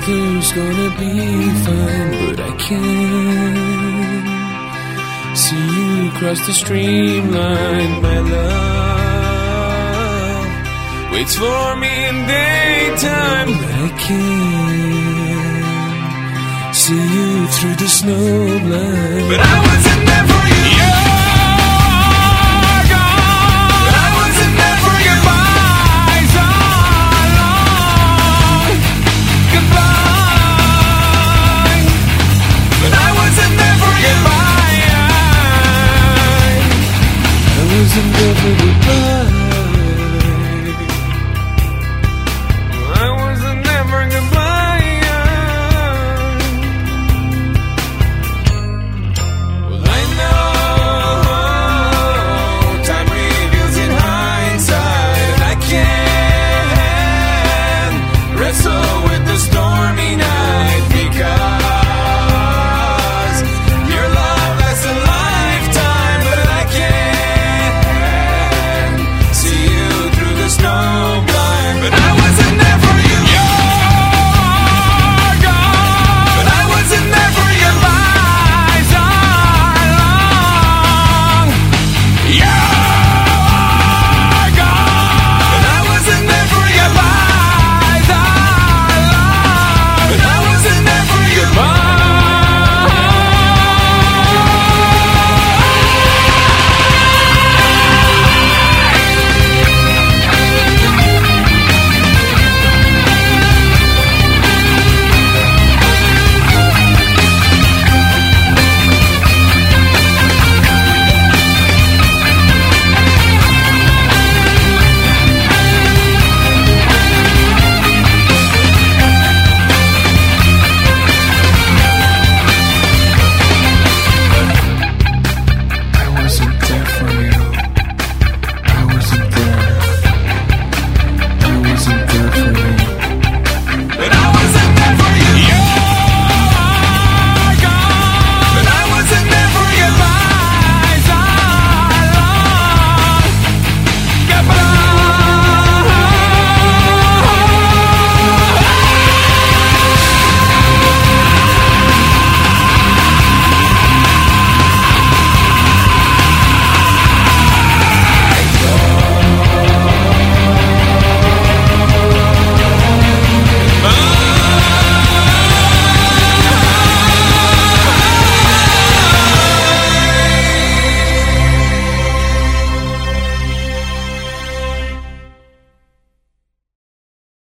weather's gonna be fine, but I can't see you cross the streamline. My love waits for me in daytime, but I can't see you through the snow blind. But I wasn't there for you.